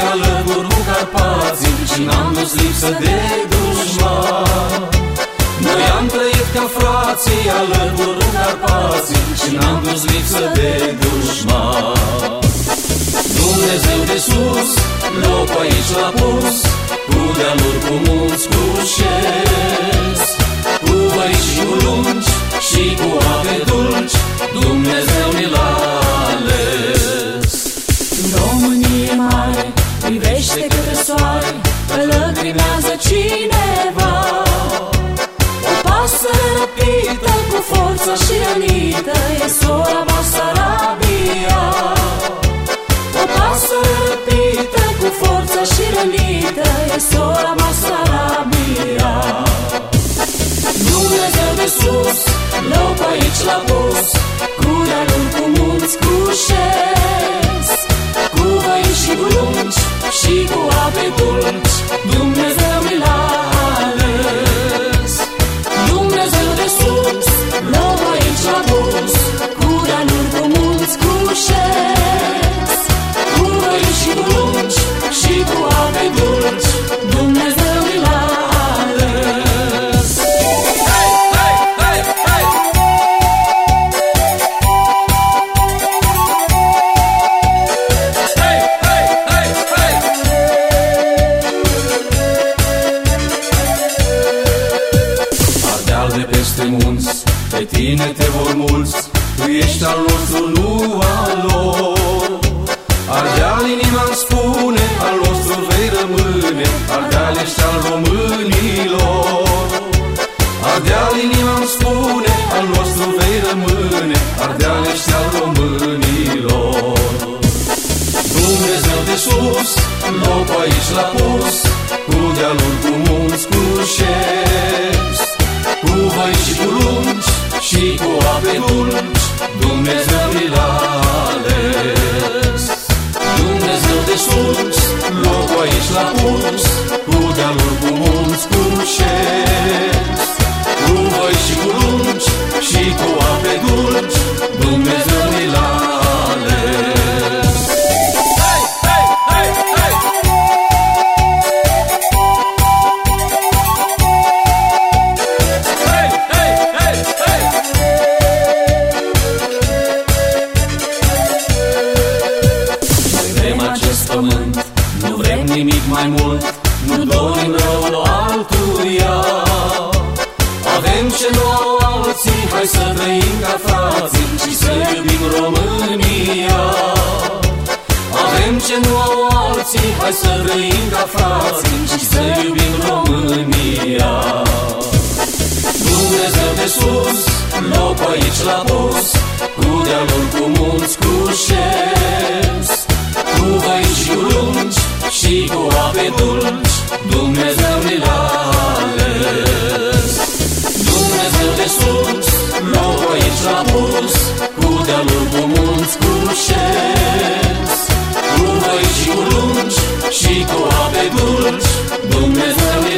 alături cu carpații Și n-am dus lipsă de dușman. Noi am trăit ca frații alături cu carpații Și n-am dus lipsă de dușman. Dumnezeu de sus, loc aici l-a pus Cu dealuri, cu munți, cu șer. Privește către soare Că lăcrimează cineva. O pasăre răpită cu forță și rănită E sora Basarabia O pasăre răpită cu forță și rănită E sora Basarabia Dumnezeu de sus, loc aici l-a pus Cu dealuri, cu munți, cu șes aici l-a pus Cu dealuri, cu munți, cu șes Cu văi și cu lungi și cu ape dulci Dumnezeu mi l-a ales Hey, hey, hey, hey! Hey, hey, hey, hey! Ardeal de peste munți, pe tine te vor mulți. Tu ești al nostru, nu al lor. Ardeal inima îmi spune, al nostru vei rămâne. Ardeal ești al românilor. Ardeal inima îmi spune, al nostru vei rămâne. Ardeal ești al românilor. Dumnezeu de sus, loc aici l-a pus Cu dealuri, cu munți, cu șes cu ape dulci Dumnezeu mi l-a pământ, nu vrem nimic mai mult Nu dorim răul altuia. Avem ce nu au alții, hai să trăim ca frații Și să iubim România. Avem ce nu au alții, hai să trăim ca frații Și să iubim România. Dumnezeu de sus, loc aici l-a pus Cu dealuri, cu munți, cu șes Cu văi și cu lungi și cu ape dulci Dumnezeu ne l-a ales. Dumnezeu de sus, loc aici l-a pus Cu dealuri, cu munți, cu șes Cu văi și cu lungi și cu ape dulci Dumnezeu ne